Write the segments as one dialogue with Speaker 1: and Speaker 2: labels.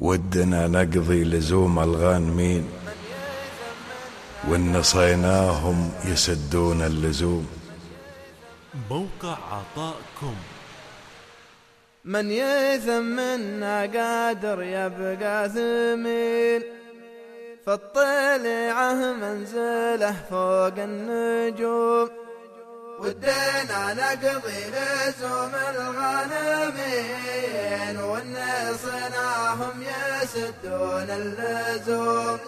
Speaker 1: ودنا نقضي لزوم الغانمين وإن صيناهم يسدون اللزوم.
Speaker 2: موقع عطاءكم.
Speaker 3: من يثم منا قادر يبقى ثمين. فالطلعه منزله فوق النجوم. ودينا نقضي لزوم الغانمين صناهم يسدون اللزوم.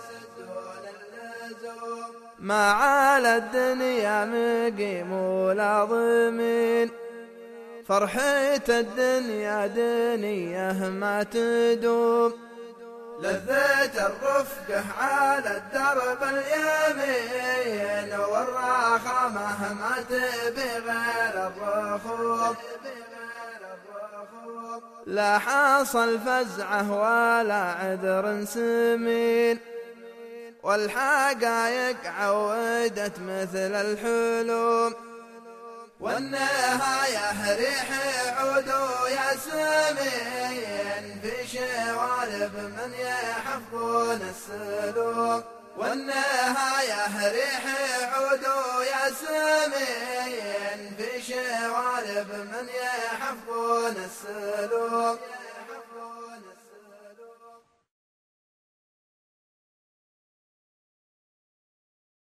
Speaker 3: ما على الدنيا مقيم ولا ضمين. فرحة الدنيا دنيا ما تدوم. لذة الرفقة على الدرب اليمين والراحة مهما تبي غير الرخوم. لا حاصل فزعة ولا عذر سمين. والحقايق عودت مثل الحلوم. والنهاية ريح عودو ياسمين في شوارب من يحفظون السلوم. والنهاية ريح عودو ياسمين في شوارب من يحفظون